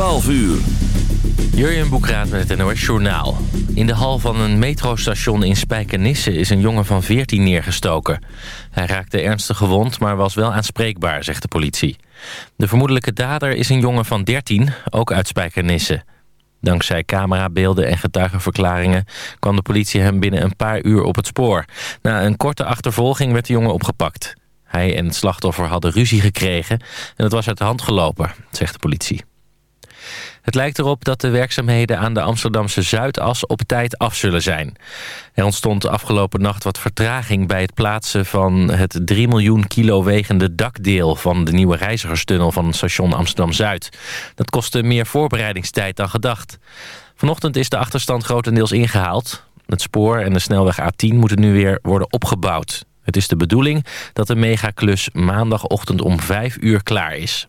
12 uur. Jurjen Boekraat met het NOS Journaal. In de hal van een metrostation in Spijkenisse is een jongen van 14 neergestoken. Hij raakte ernstig gewond, maar was wel aanspreekbaar, zegt de politie. De vermoedelijke dader is een jongen van 13, ook uit Spijkenisse. Dankzij camerabeelden en getuigenverklaringen kwam de politie hem binnen een paar uur op het spoor. Na een korte achtervolging werd de jongen opgepakt. Hij en het slachtoffer hadden ruzie gekregen en het was uit de hand gelopen, zegt de politie. Het lijkt erop dat de werkzaamheden aan de Amsterdamse Zuidas op tijd af zullen zijn. Er ontstond afgelopen nacht wat vertraging bij het plaatsen van het 3 miljoen kilo wegende dakdeel van de nieuwe reizigerstunnel van station Amsterdam-Zuid. Dat kostte meer voorbereidingstijd dan gedacht. Vanochtend is de achterstand grotendeels ingehaald. Het spoor en de snelweg A10 moeten nu weer worden opgebouwd. Het is de bedoeling dat de megaklus maandagochtend om 5 uur klaar is.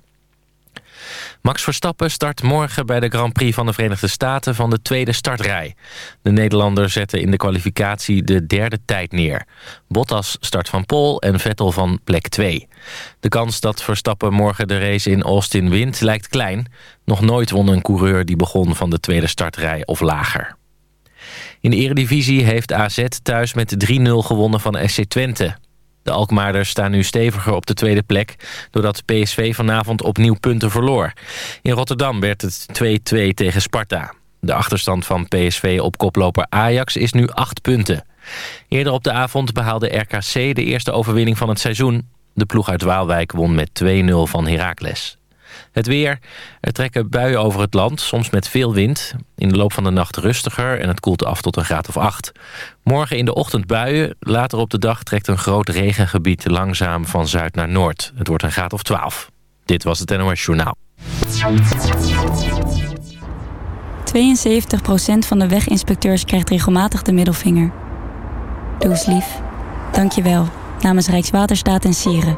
Max Verstappen start morgen bij de Grand Prix van de Verenigde Staten van de tweede startrij. De Nederlander zette in de kwalificatie de derde tijd neer. Bottas start van Pol en Vettel van plek 2. De kans dat Verstappen morgen de race in Austin wint lijkt klein. Nog nooit won een coureur die begon van de tweede startrij of lager. In de eredivisie heeft AZ thuis met 3-0 gewonnen van SC Twente. De Alkmaarders staan nu steviger op de tweede plek... doordat PSV vanavond opnieuw punten verloor. In Rotterdam werd het 2-2 tegen Sparta. De achterstand van PSV op koploper Ajax is nu 8 punten. Eerder op de avond behaalde RKC de eerste overwinning van het seizoen. De ploeg uit Waalwijk won met 2-0 van Heracles. Het weer. Er trekken buien over het land, soms met veel wind. In de loop van de nacht rustiger en het koelt af tot een graad of 8. Morgen in de ochtend buien. Later op de dag trekt een groot regengebied langzaam van zuid naar noord. Het wordt een graad of 12. Dit was het NOS Journaal. 72% van de weginspecteurs krijgt regelmatig de middelvinger. Doe eens lief. Dank je wel. Namens Rijkswaterstaat en Sieren.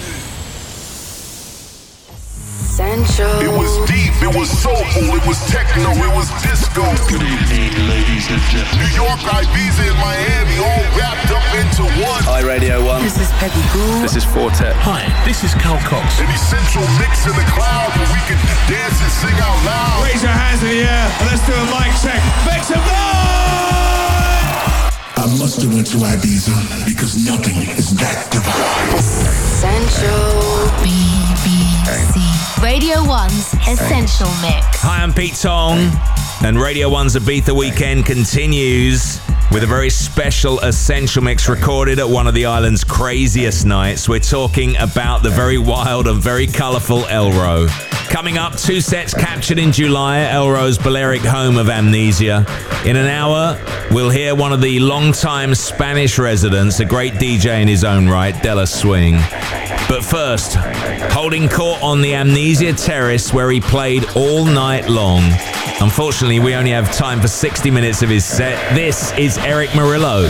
Essential. It was deep, it was soulful, it was techno, it was disco. Good evening, ladies and gentlemen. New York, Ibiza, and Miami all wrapped up into one. Hi, Radio 1. This is Peggy Gou. This is Four Tet. Hi, this is Carl Cox. An essential mix in the cloud where we can dance and sing out loud. Raise your hands in the air and let's do a mic check. Make some noise! I must have went to Ibiza because nothing is that divine. Essential. Radio 1's Essential Mix. Hi, I'm Pete Tong, and Radio 1's Ibiza weekend continues with a very special Essential Mix recorded at one of the island's craziest nights. We're talking about the very wild and very colourful Elrow. Coming up, two sets captured in July at Elrow's Balearic home of Amnesia. In an hour, we'll hear one of the long-time Spanish residents, a great DJ in his own right, De La Swing. But first, holding court on the Amnesia Terrace where he played all night long. Unfortunately, we only have time for 60 minutes of his set. This is Erick Morillo.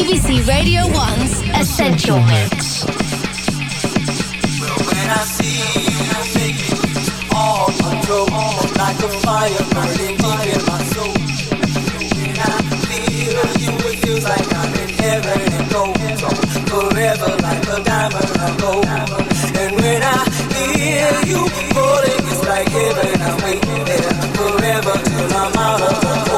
BBC Radio 1's Essential Mix. When I see you making all control, like a fire burning deep in my soul. When I feel you, it feels like I'm in heaven and gold. Forever like a diamond I gold. And when I you it's like heaven. I'm waiting there forever till I'm out of the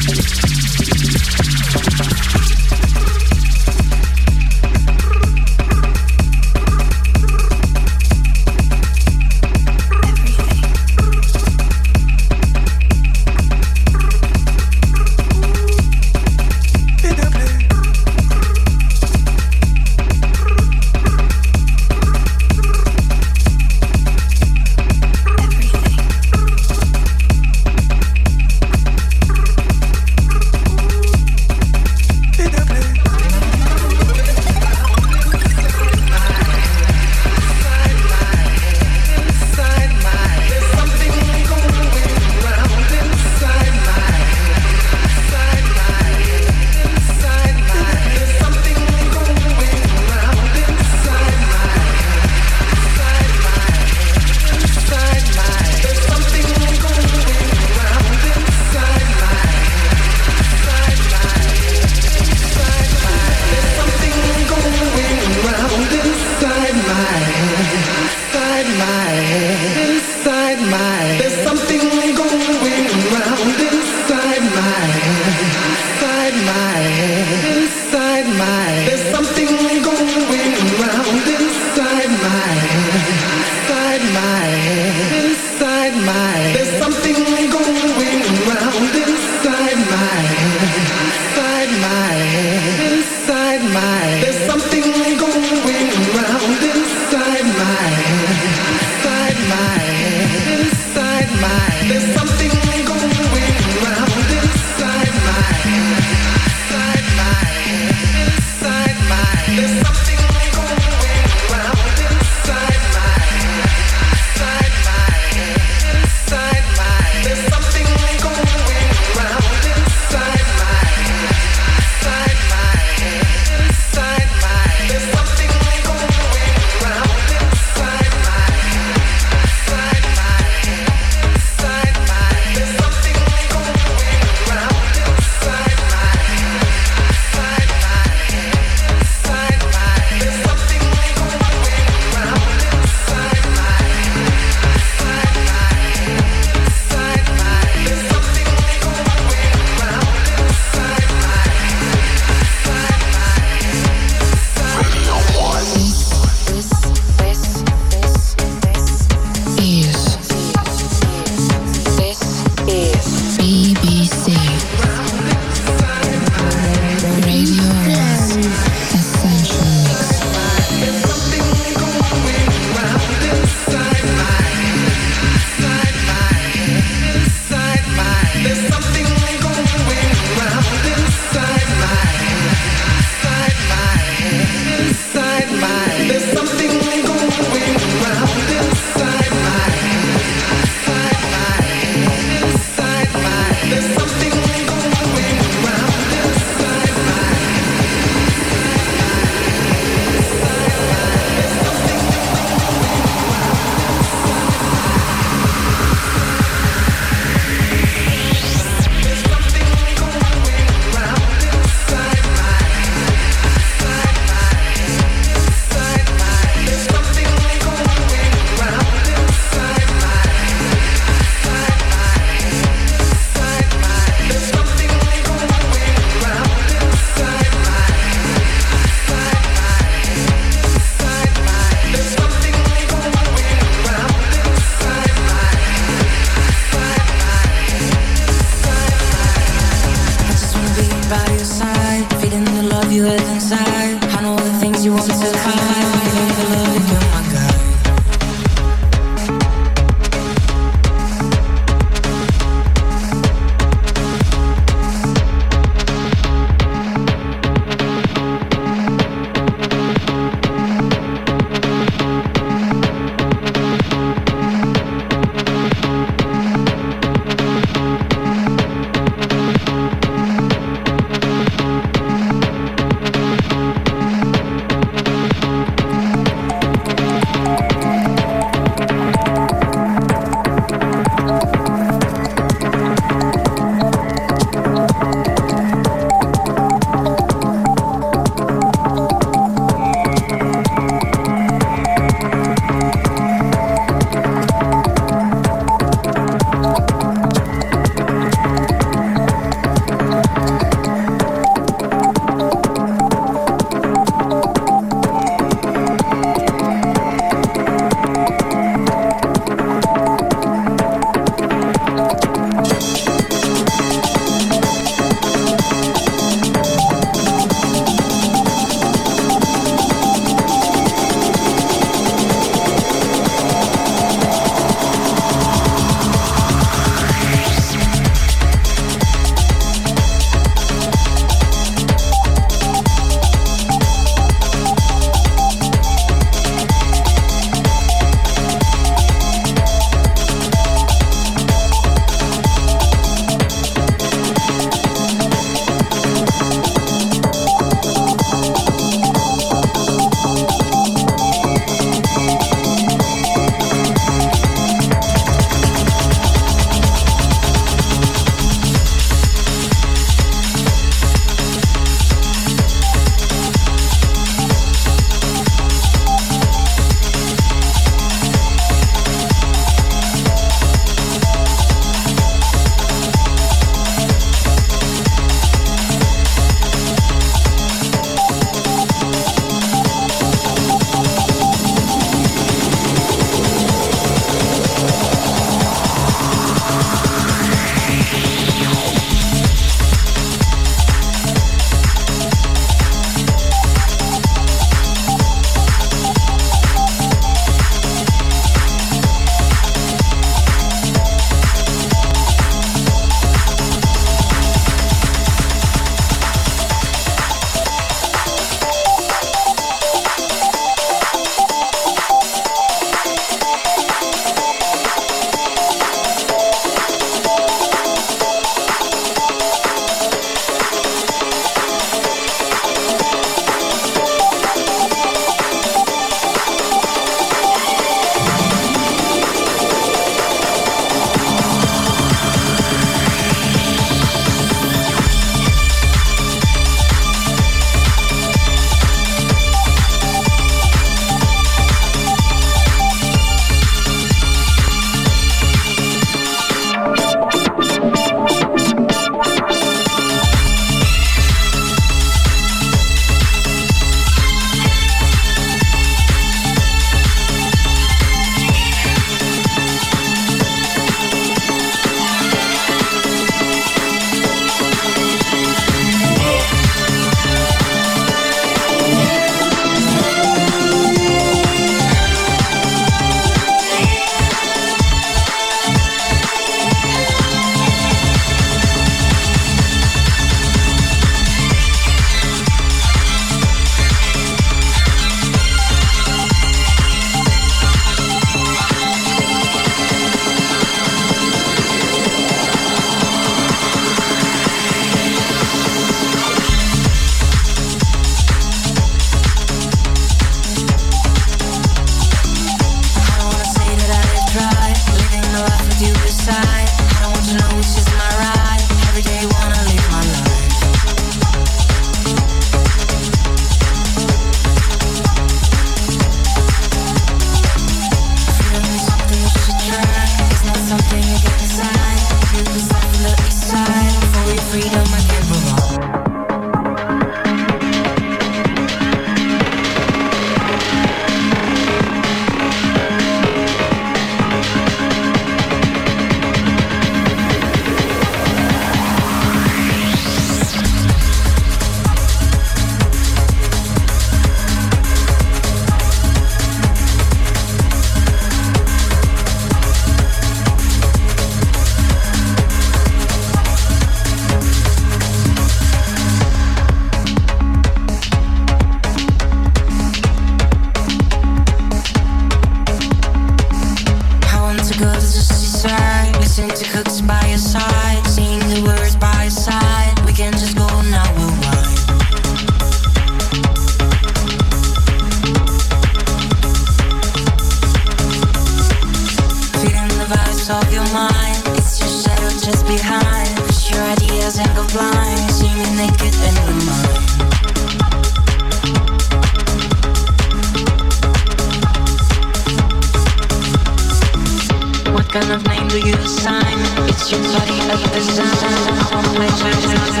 I wanna make my time to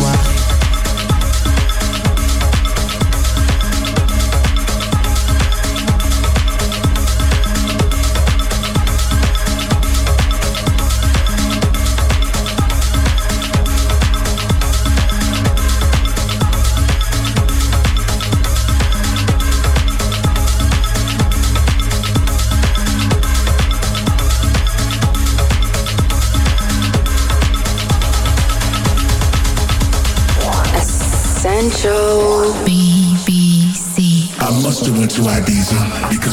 find.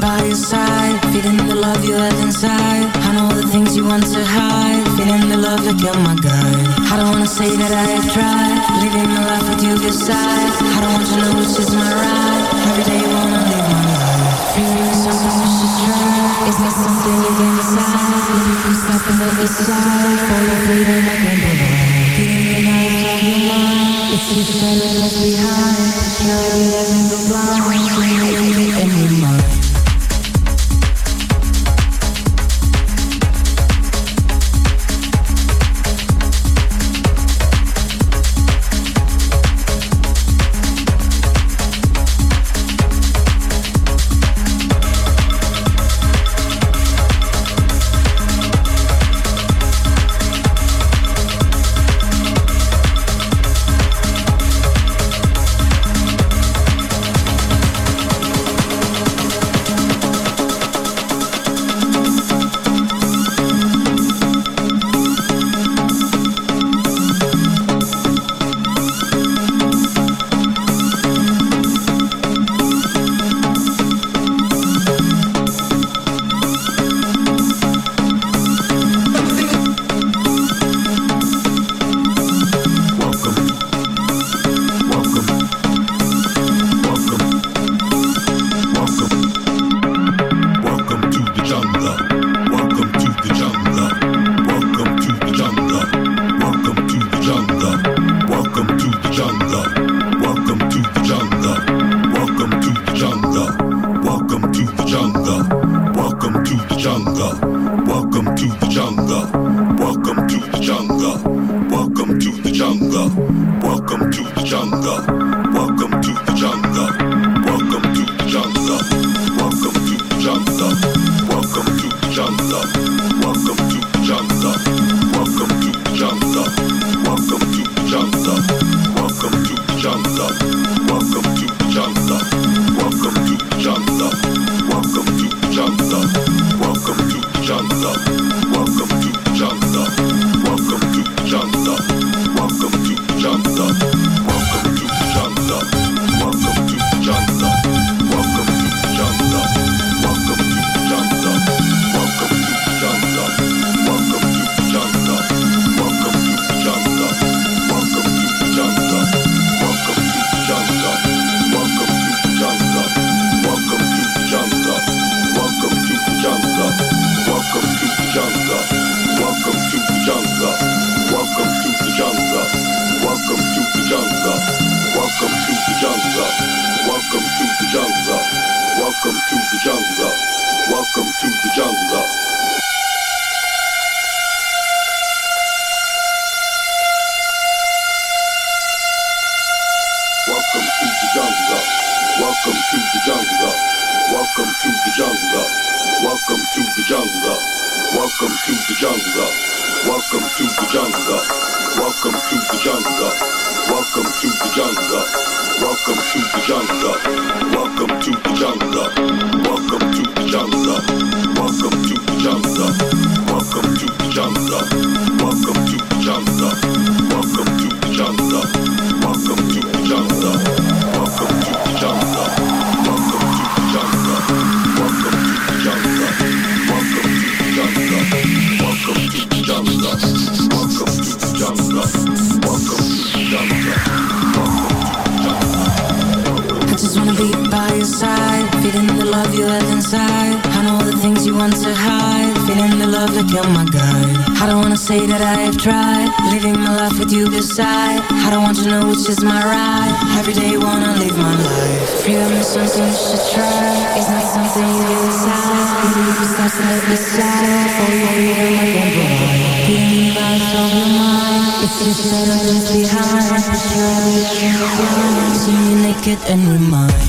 By your side, feeling the love you have inside. I know the things you want to hide, feeling the love like you're my guide. I don't wanna say that I have tried, living my life with you beside. I don't want to know which is my ride. Every day you wanna live my life. Feeling something you should try. Is there something you can decide? Maybe we stop and it slide. For your freedom, I can provide. Feeling the night of your mind. It's just that left behind. You never go blind. You're my. I don't wanna say that I have tried, living my life with you beside. I don't want to know which is my ride. Every day wanna live my life. Freedom is something you should try. It's not something you decide. You it's not something you decide. For your I can provide. Feeling the vibes of your mind. It's just that I'm just behind. You're everything you're blind. See me naked and remind.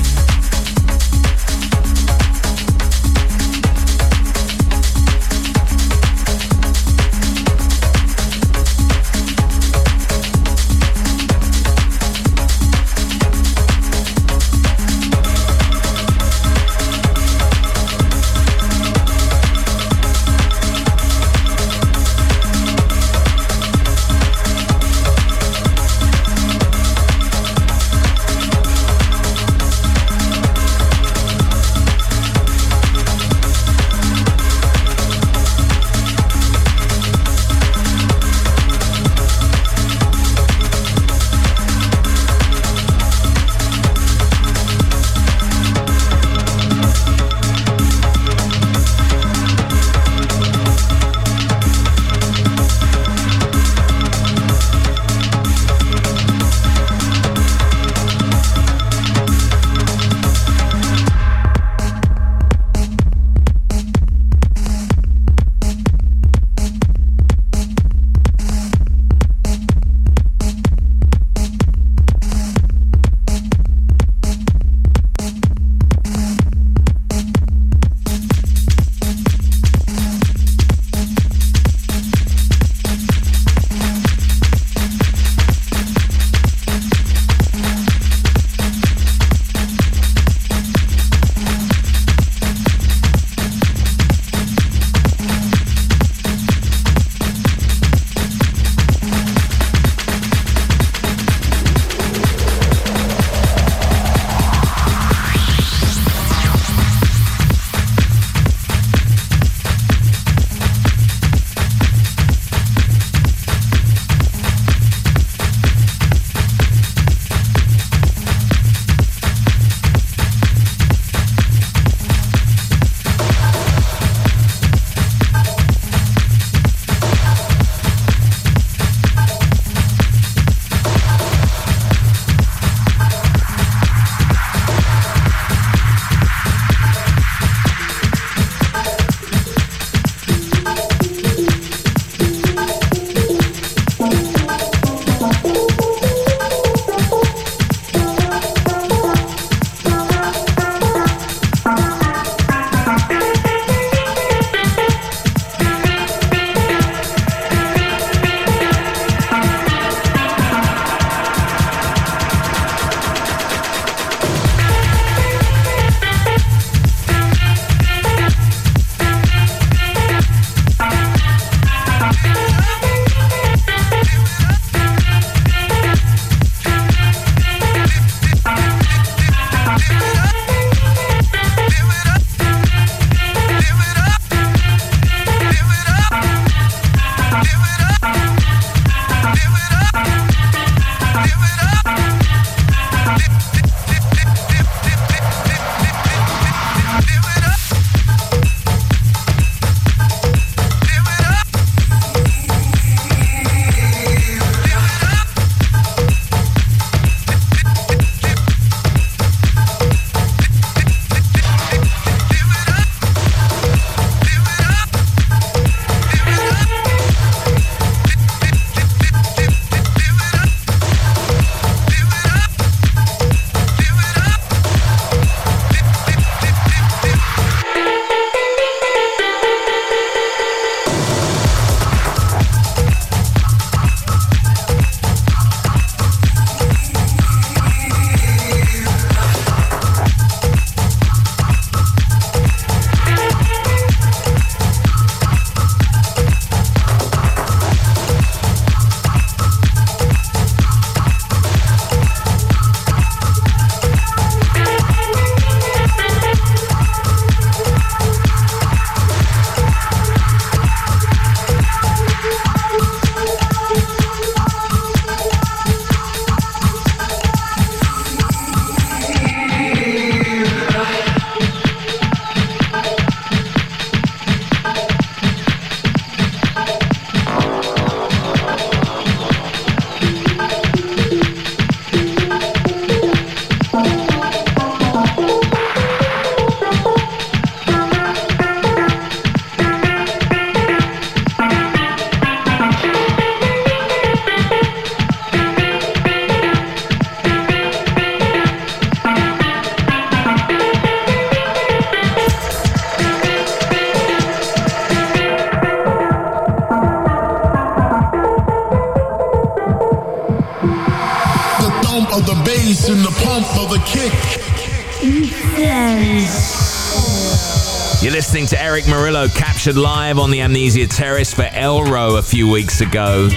captured live on the Amnesia Terrace for Elrow a few weeks ago.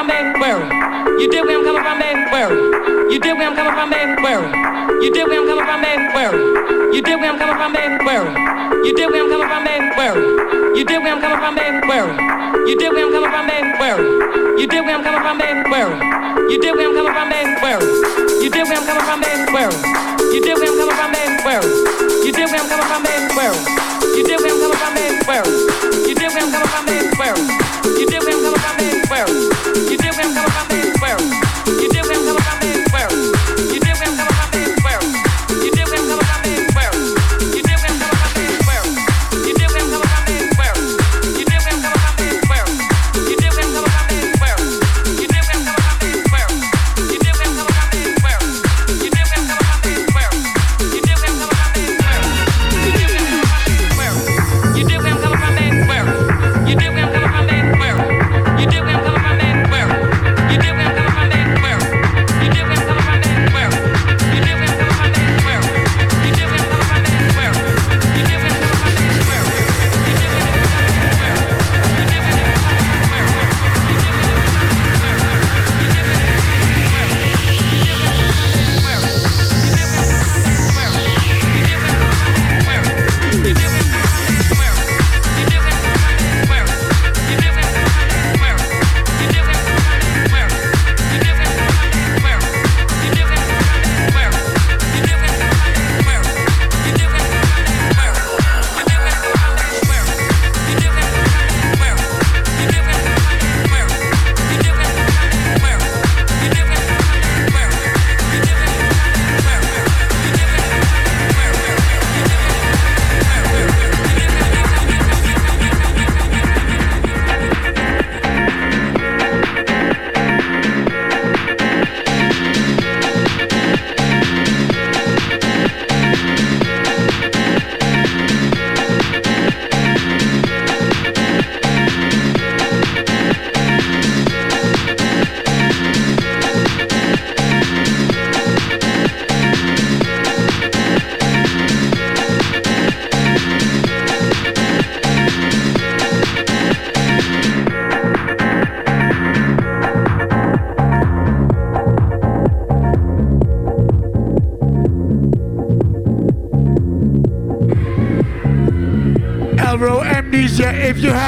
from, baby? Where? You dig where I'm coming from, baby? Where? You dig where I'm coming from, baby? Where? You dig where I'm coming from, baby? Where? You dig where I'm coming from, baby? Where? You dig where I'm coming from, baby? Where? You dig where I'm coming from, baby? Where? You dig where I'm coming from, baby? Where? You dig where I'm coming from, baby? Where? You dig where I'm coming from, baby? Where? You dig where I'm coming from, baby? Where? You dig where I'm coming from, baby? Where? You dig where I'm coming from, baby? Where? You dig where I'm coming from, baby? Where? You dig where I'm coming from, baby? Where?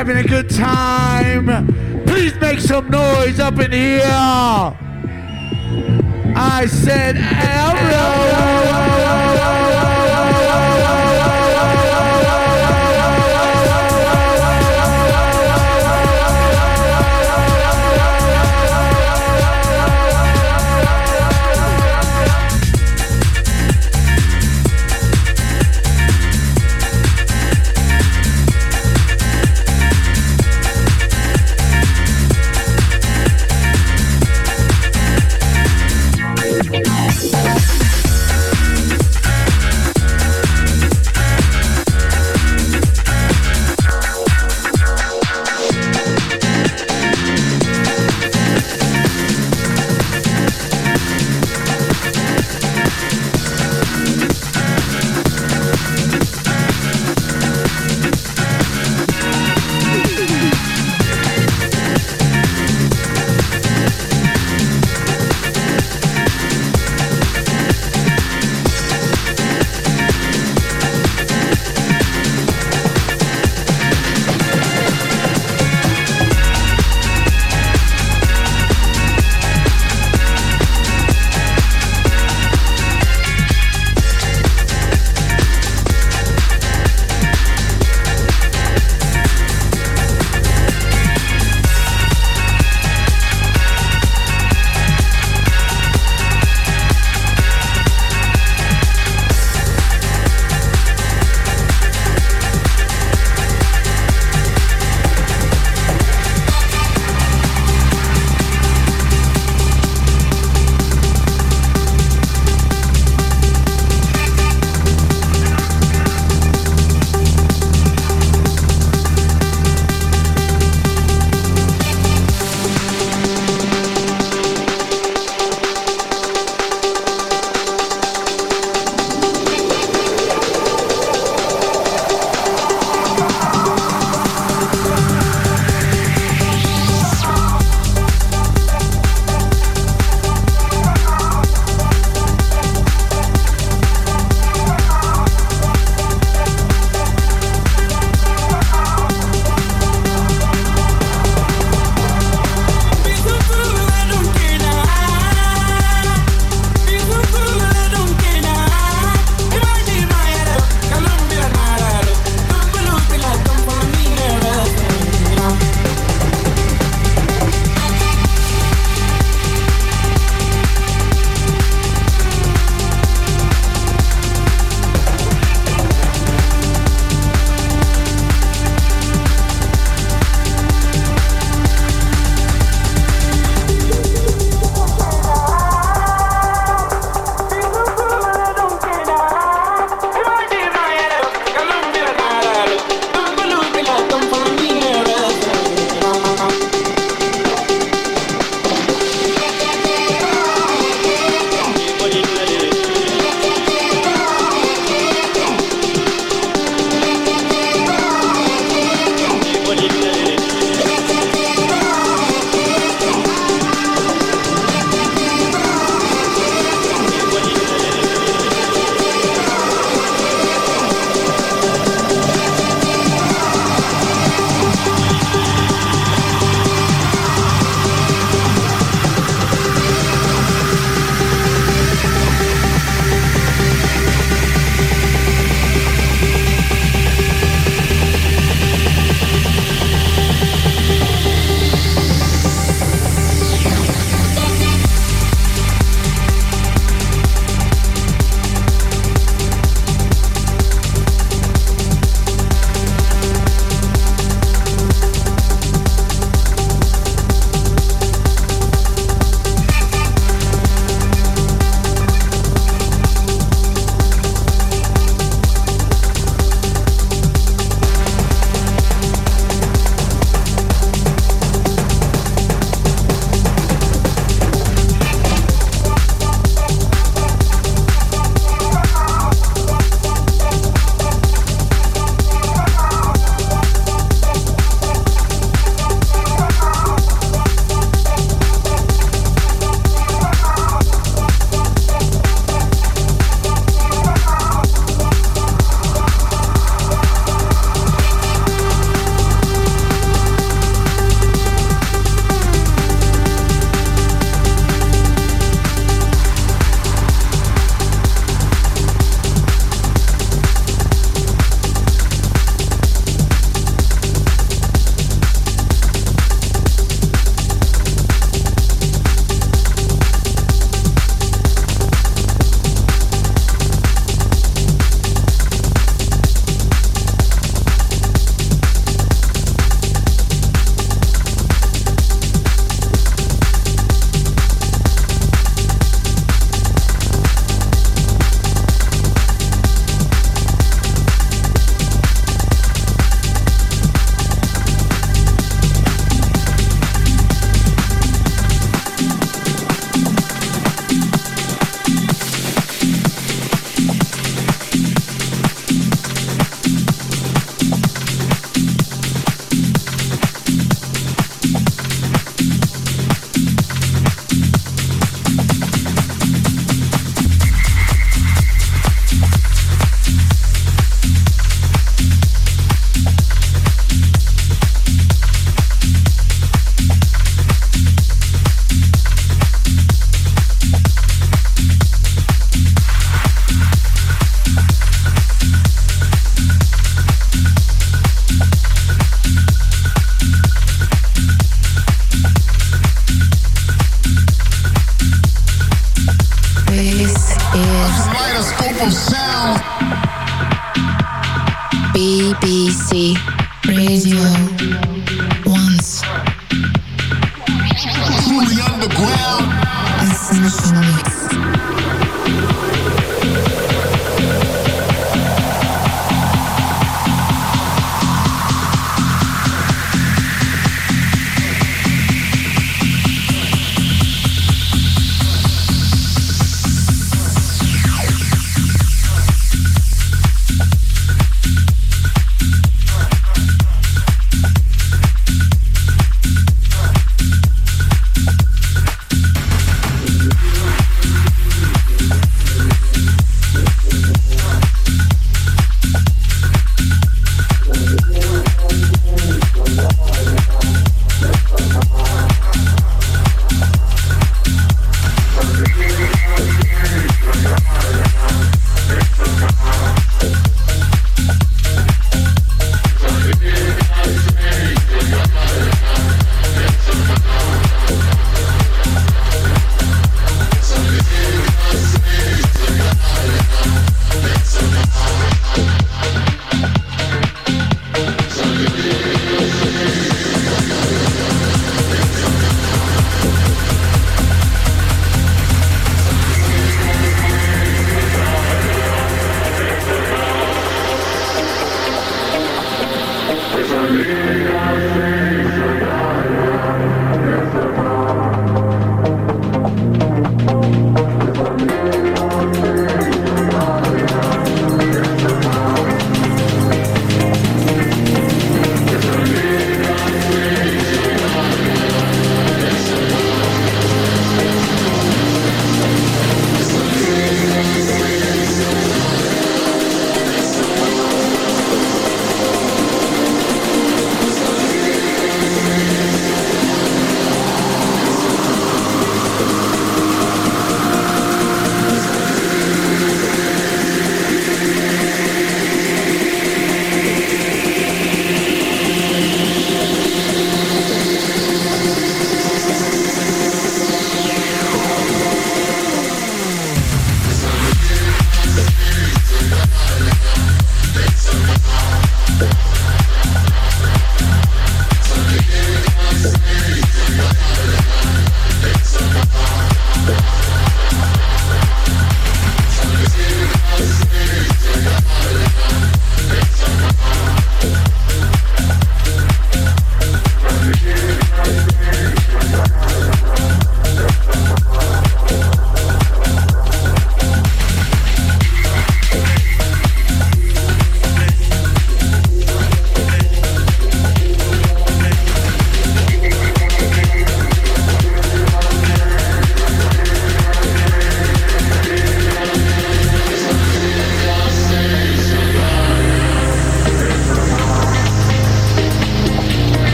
Having a good time, please make some noise up in here. I said